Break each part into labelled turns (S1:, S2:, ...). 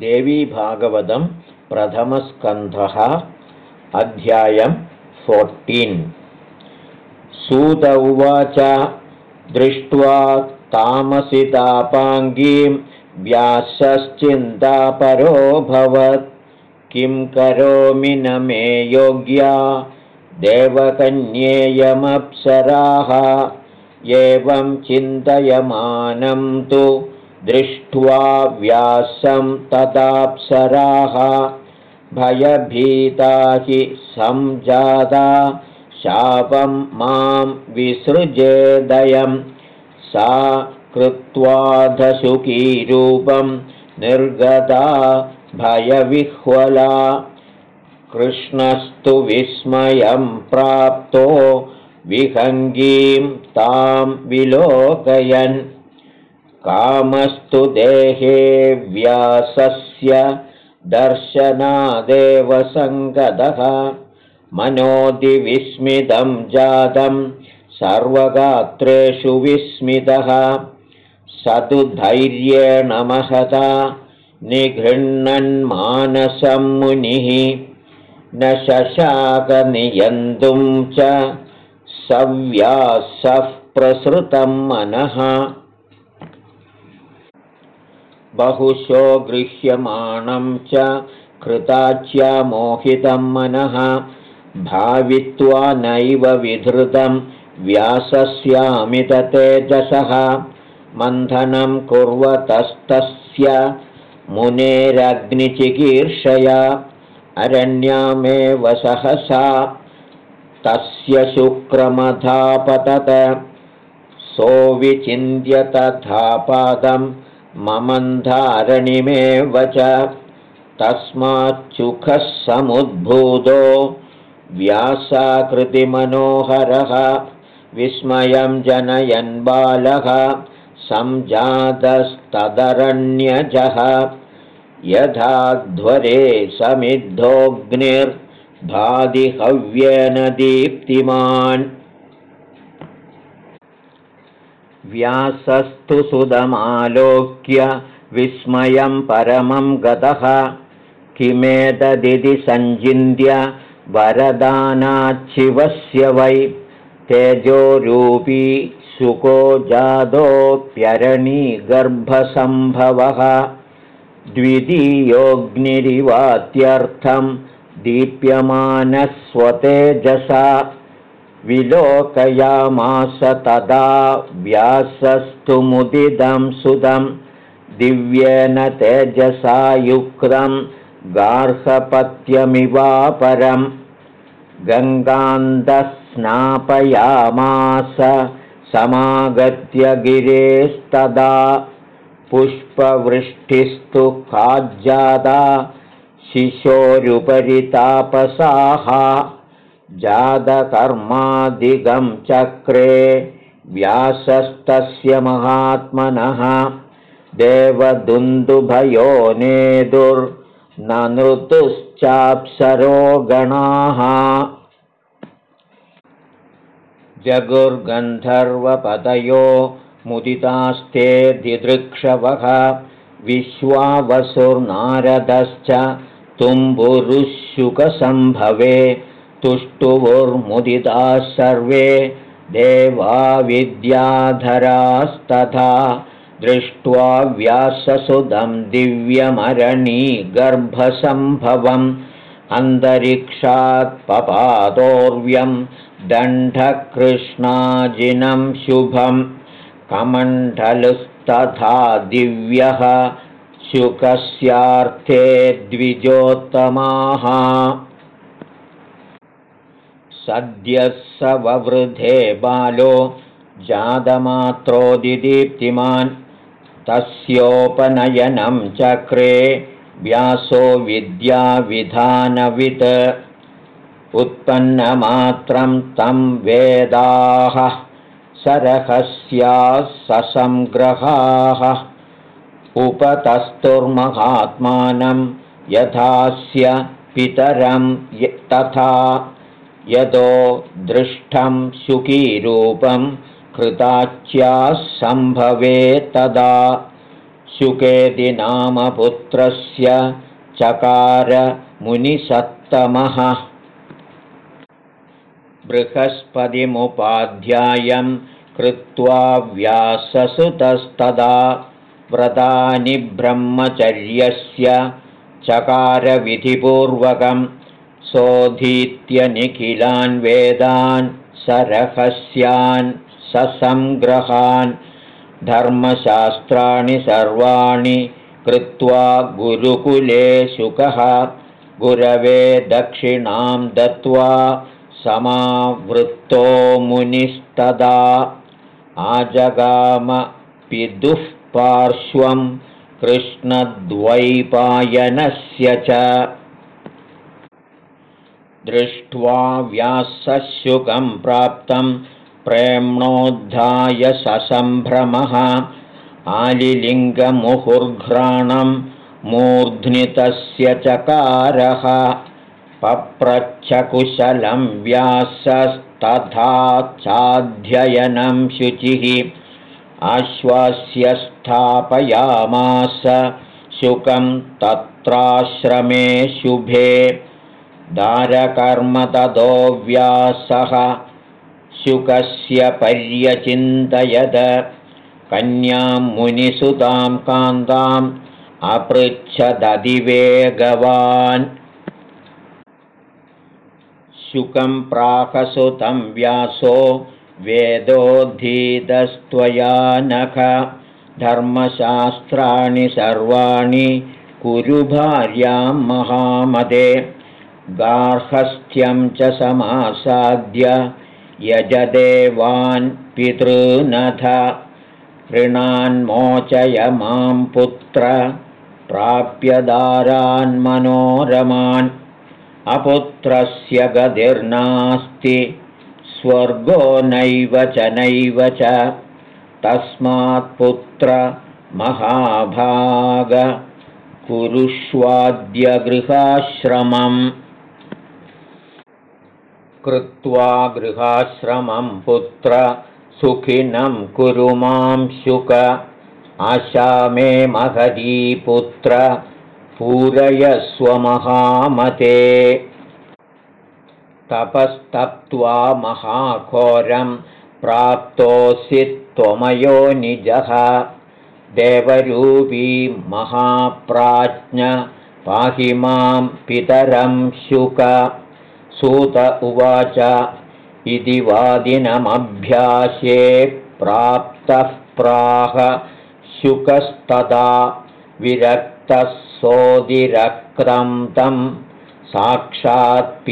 S1: देवीभागवतं प्रथमस्कन्धः अध्यायं फोर्टीन् सूत उवाच दृष्ट्वा तामसितापाङ्गीं व्यासश्चिन्तापरोऽभवत् किं करोमि न मे योग्या देवकन्येयमप्सराः। एवं चिन्तयमानं तु दृष्ट्वा व्यासं तदाप्सराः भयभीता हि संजाता शापं मां विसृजेदयं सा कृत्वाधशुकीरूपं निर्गता भयविह्वला। कृष्णस्तु विस्मयं प्राप्तो विहङ्गीं तां विलोकयन् कामस्तु देहे व्यासस्य दर्शनादेव सङ्गतः मनोदिविस्मितं जातं सर्वगात्रेषु विस्मितः। स तु धैर्येण महता निगृह्णन्मानसं मुनिः। न शशाकनियन्तुं च सव्यासः प्रसृतं मनः बहुशो गृह्यमाणं च कृताच्या मोहितं मनः भावित्वा नैव विधृतं व्यासस्यामिततेजसः। मन्थनं कुर्वतस्तस्य मुनेरग्निचिकीर्षया अरण्यामेव सहसा तस्य शुक्रमधापतत। सोऽविचिन्त्य तथा पादम् ममन्धारणिमेव च तस्माच्चुखः समुद्भूतो व्यासाकृतिमनोहरः विस्मयं जनयन् बालः सञ्जातस्तदरण्यजः यथाध्वरे समिद्धोऽग्निर्भादिहव्येन दीप्तिमान् व्यासस्तु सुदमालोक्य विस्मयं परमं गतः। किमेतदिति सञ्चिन्त्य वरदानाच्छिवस्य वै। तेजोरूपी सुको जातोऽप्यरणीगर्भसम्भवः। द्वितीयोऽग्निरिवात्यर्थं दीप्यमानस्वतेजसा विलोकयामास तदा व्यासस्तु मुदिदं सुदं दिव्येन तेजसा युक्तं गार्हपत्यमिवापरं गङ्गान्तस्नापयामास समागत्य गिरेस्तदा पुष्पवृष्टिस्तु काज्जादा शिशोरुपरितापसाः जातकर्मादिगं चक्रे व्यासस्तस्य महात्मनः देवदुन्दुभयो नेदुर्ननृतुश्चाप्सरो गणाः जगुर्गन्धर्वपदयो मुदितास्ते दिदृक्षवः विश्वावसुर्नारदश्च तुम्बुरुशुकसम्भवे तुष्टुवुर्मुदिताः सर्वे देवाविद्याधरास्तथा दृष्ट्वा व्याससुदं दिव्यमरणीगर्भसम्भवम् अन्तरिक्षात् पपातोर्व्यं दण्डकृष्णाजिनं शुभं कमण्डलुस्तथा दिव्यः शुकस्यार्थे द्विजोत्तमाः सद्यः स ववृधे बालो जातमात्रोदिदीप्तिमान् तस्योपनयनं चक्रे व्यासो विद्याविधानवित् उत्पन्नमात्रं तं वेदाः सरहस्याः ससङ्ग्रहाः उपतस्तुर्महात्मानं यथास्य पितरं तथा यतो दृष्टं सुखीरूपं कृताच्याः सम्भवे तदा शुकेति नामपुत्रस्य चकार मुनिसत्तमः बृहस्पतिमुपाध्यायं कृत्वा व्याससुतस्तदा व्रतानि ब्रह्मचर्यस्य चकारविधिपूर्वकं सोऽधीत्यनिखिलान् वेदान् सरहस्यान् ससङ्ग्रहान् धर्मशास्त्राणि सर्वाणि कृत्वा गुरुकुले शुकः। गुरवे दक्षिणां दत्त्वा समावृत्तो मुनिस्तदा। आजगामपिदुः पार्श्वं कृष्णद्वैपायनस्य च दृष्ट्वा व्यासशुकं प्राप्तं प्रेम्णोद्धाय ससम्भ्रमः। आलिलिङ्गमुहुर्घ्राणं मूर्ध्नितस्य चकारः। पप्रच्छकुशलं व्यासस्तथा चाध्ययनं शुचिः। आश्वास्य स्थापयामास शुकं तत्राश्रमे शुभे दारकर्म ततो व्यासः। शुकस्य पर्यचिन्तयद कन्यां मुनिसुतां कान्ताम् अपृच्छदधिवेगवान्। शुकं प्राकसुतं व्यासो वेदोद्धीतस्त्वया नख धर्मशास्त्राणि सर्वाणि कुरु भार्यां महामदे गार्हस्थ्यं च समासाद्य यजदेवान् पितॄनथ ऋणान्मोचय मां पुत्र प्राप्यदारान्मनोरमान् अपुत्रस्य गतिर्नास्ति स्वर्गो नैव च नैव च तस्मात्पुत्र महाभाग कुरुष्वाद्यगृहाश्रमम् कृत्वा गृहाश्रमं पुत्र सुखिनं कुरु मां शुक। आशा मे महदीपुत्र पूरयस्वमहामते तपस्तप्त्वा महाघोरं प्राप्तोऽसि त्वमयो निजः। देवरूपी महाप्राज्ञ पाहि मां पितरं शुक सूत उवाच। इति वादिनमभ्यासे प्राप्तः प्राह शुकस्तदा विरक्तः सोदिरक्तं तं साक्षात्पितरमात्मनः।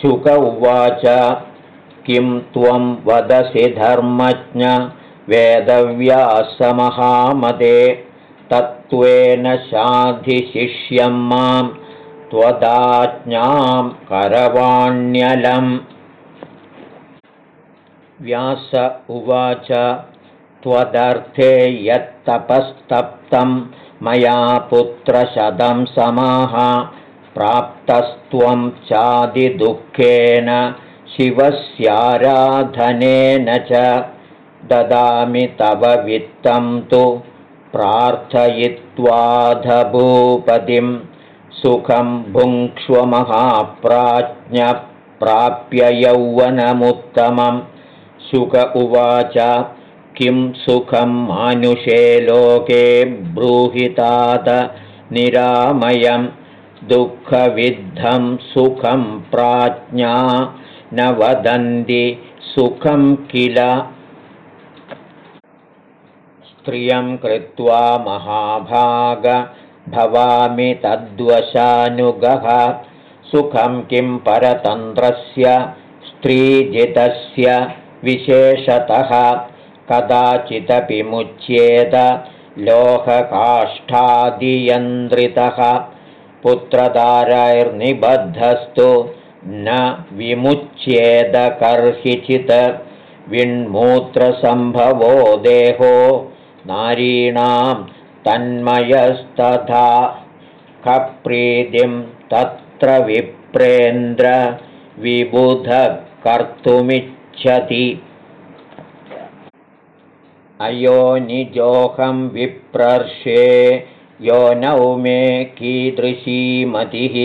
S1: शुक उवाच किं त्वं वदसि धर्मज्ञ वेदव्यासमहामदे तत्त्वेन शाधिशिष्यं मां त्वदाज्ञां करवाण्यलम्। व्यास उवाच त्वदर्थे यत्तपस्तप्तं मया पुत्रशतं समाः प्राप्तस्त्वं चादिदुःखेन शिवस्याराधनेन च। ददामि तव वित्तं तु प्रार्थयित्वाधभूपतिं सुखं भुङ्क्ष्वमहाप्राज्ञप्राप्य यौवनमुत्तमं सुख उवाच किं सुखं मानुषे लोके ब्रूहितात निरामयं दुःखविद्धं सुखं प्राज्ञा न वदन्ति सुखं किल। स्त्रियं कृत्वा महाभाग भवामि तद्वशानुगः। सुखं किं परतन्त्रस्य स्त्रीजितस्य विशेषतः। कदाचिदपि मुच्येत लोहकाष्ठादियन्द्रितः। पुत्रधारैर्निबद्धस्तु न विमुच्येदकर्हिचित् विण्मूत्रसम्भवो देहो नारीणां तन्मयस्तथा कप्रीतिं तत्र विप्रेन्द्र विबुधकर्तुमिच्छति अयो निजोऽहं विप्रर्षे यो नौ मे कीदृशीमतिः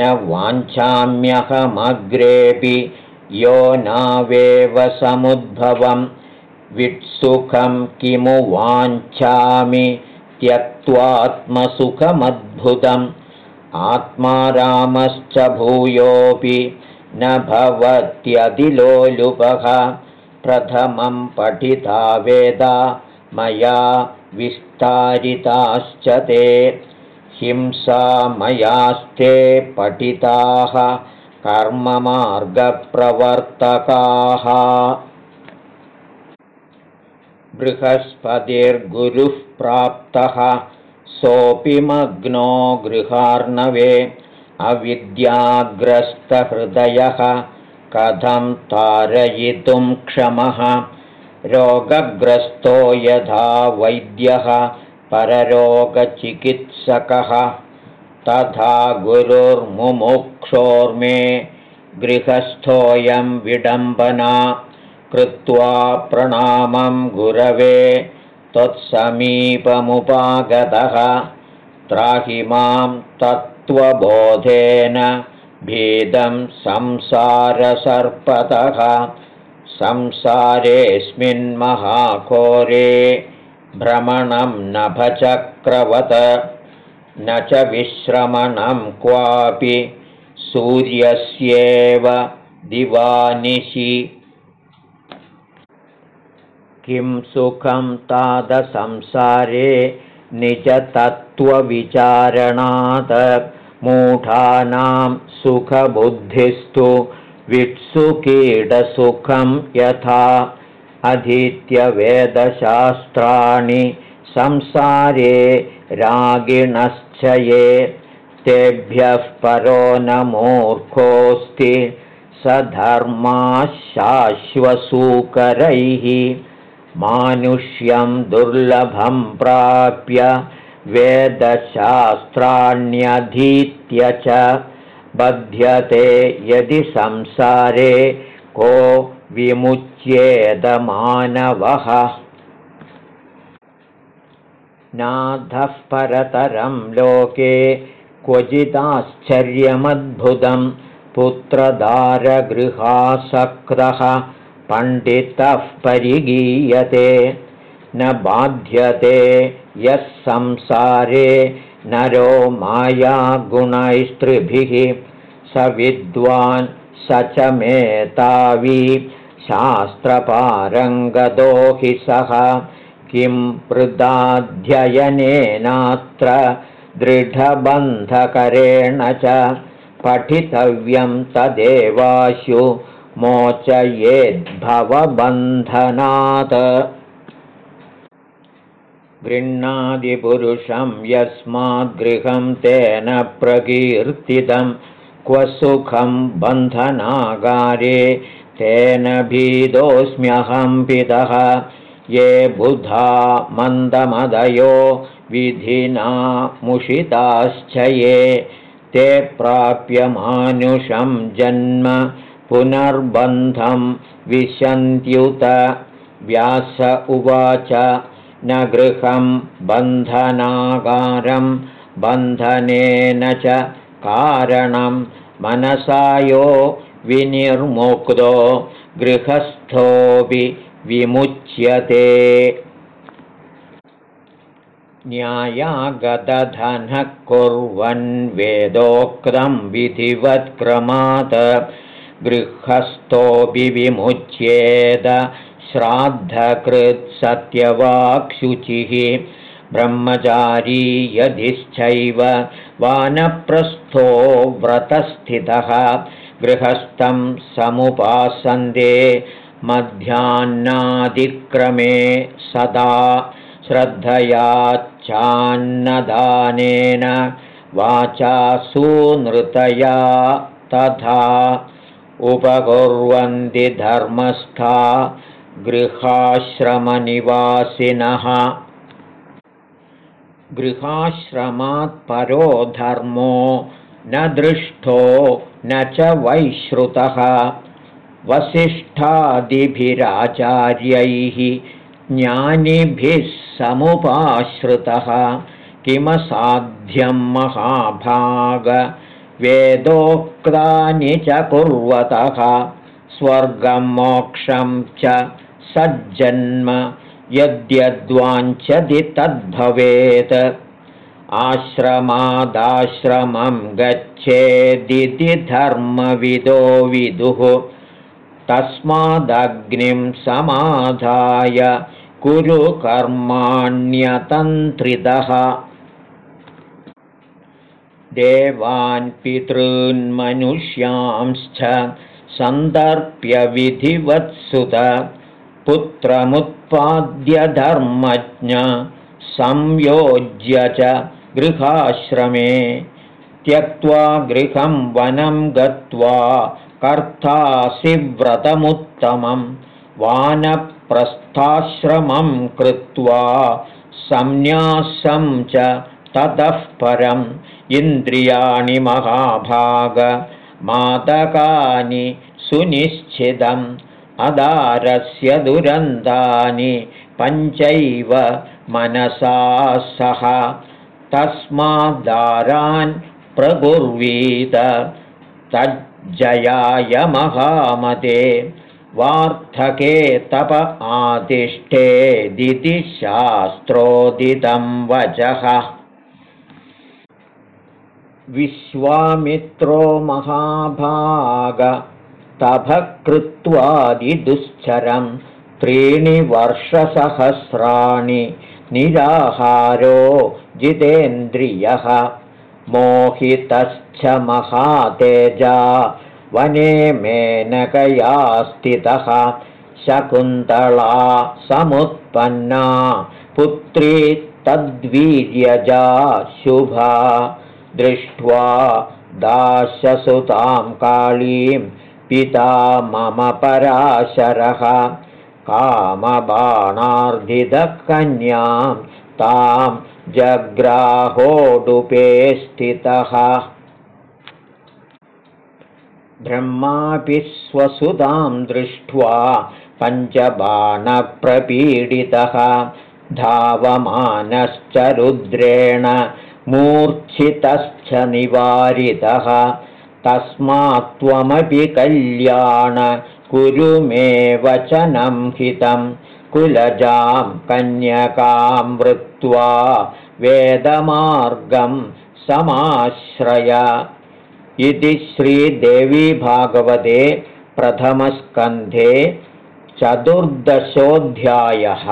S1: न वाञ्छाम्यहमग्रेऽपि यो नावेव समुद्भवं वित्सुखं किमु वाञ्छामि त्यक्त्वात्मसुखमद्भुतम् आत्मा रामश्च भूयोऽपि न भवत्यधिलोलुपः। प्रथमं पठिता वेदा मया विस्तारिताश्च ते। हिंसा मयास्ते पठिताः कर्ममार्गप्रवर्तकाः बृहस्पतिर्गुरुः प्राप्तः सोऽपि मग्नो गृहार्णवे अविद्याग्रस्तहृदयः। कथं तारयितुं क्षमः? रोगग्रस्तो यथा वैद्यः पररोगचिकित्सकः। तथा गुरुर्मुमुक्षोर्मे गृहस्थोऽयं विडम्बना कृत्वा प्रणामं गुरवे त्वत्समीपमुपागतः त्राहि मां तत्त्वबोधेन भेदं संसारसर्पतः। संसारेऽस्मिन्महाकोरे भ्रमणं नभचक्रवत् न च विश्रमणं क्वापि सूर्यस्येव दिवानिशि किं सुखं तादसंसारे निजतत्त्वविचारणात् मूढानां सुखबुद्धिस्तु वित्सुकीडसुखं यथा अधीत्यवेदशास्त्राणि संसारे रागिणश्च ये तेभ्यः परो न मूर्खोऽस्ति स धर्माशाश्वसूकरैः मानुष्यं दुर्लभं प्राप्य वेदशास्त्राण्यधीत्य च बध्यते यदि संसारे को विमुच्येदमानवः। नाधः परतरं लोके क्वचिदाश्चर्यमद्भुतं पुत्रदारगृहासक्तः पण्डितः परिगीयते न बाध्यते यः संसारे नरो मायागुणैस्त्रिभिः स विद्वान् स च मेतावी शास्त्रपारङ्गतो हि सः। किं वृदाध्ययनेनात्र दृढबन्धकरेण च पठितव्यं तदेवाशु मोचयेद्भवबन्धनात्। गृह्णादिपुरुषं यस्माद्गृहं तेन प्रकीर्तितं क्व सुखं बन्धनागारे तेन भीदोऽस्म्यहं पितः। ये बुधा मन्दमदयो विधिना मुषिताश्च ये ते प्राप्यमानुषं जन्म पुनर्बन्धं विशन्त्युत। व्यास उवाच न गृहं बन्धनागारं बन्धनेन च कारणं। मनसायो विनिर्मुक्तो गृहस्थोऽपि विमुच्यते। न्यायागतधनः कुर्वन् वेदोक्तं विधिवत्क्रमात् गृहस्थोऽपि विमुच्येद श्राद्धकृत्सत्यवाक्शुचिः। ब्रह्मचारी यधिश्चैव वानप्रस्थो व्रतस्थितः। गृहस्थं समुपासन्दे मध्याह्नादिक्रमे सदा श्रद्धयाच्चान्नदानेन वाचा सूनृतया तथा उपकुर्वन्ति धर्मस्था गृहाश्रमनिवासिनः। गृहाश्रमात् परो धर्मो न दृष्टो न च वैश्रुतः। वसिष्ठादिभिराचार्यैः ज्ञानिभिः समुपाश्रितः। किमसाध्यं महाभाग वेदोक्तानि च कुर्वतः। स्वर्गं मोक्षं च सज्जन्म यद्यद्वाञ्छति तद्भवेत्। आश्रमादाश्रमं गच्छेदिति धर्मविदो विदुः। तस्मादग्निं समाधाय कुरु कर्माण्यतन्त्रितः देवान् पितॄन्मनुष्यांश्च सन्दर्प्यविधिवत्सुत पुत्रमुत्पाद्यधर्मज्ञ संयोज्य च गृहाश्रमे त्यक्त्वा गृहं वनं गत्वा कर्तासि व्रतमुत्तमं वानप्रस्थाश्रमं कृत्वा संन्यासं च ततः परम् इन्द्रियाणि महाभाग मादकानि सुनिश्चितम् अदारस्य दुरन्तानि पञ्चैव मनसा सह। तस्माद्दारान् प्रकुर्वीत तज्जयाय महामते वार्धके तप आतिष्ठेदिति शास्त्रोदितं वचः विश्वामित्रो महाभाग तपः कृत्वादिदुश्चरं त्रीणि वर्षसहस्राणि निराहारो जितेन्द्रियः। मोहितश्च महातेजा वने मेनकया स्थितः शकुन्तला समुत्पन्ना पुत्री तद्वीर्यजा शुभा दृष्ट्वा दाशसुतां काळीं पिता मम पराशरः। कामबाणार्धितकन्यां तां जग्राहोडुपे स्थितः। ब्रह्मापि स्वसुतां दृष्ट्वा पञ्चबाणप्रपीडितः। धावमानश्च रुद्रेण मूर्च्छितश्च निवारितः तस्मात् त्वमपि कल्याण। कुरु मे वचनं हितं कुलजां कन्यकां वृत्वा वेदमार्गं समाश्रय। इति श्रीदेवीभागवते प्रथमस्कन्धे चतुर्दशोऽध्यायः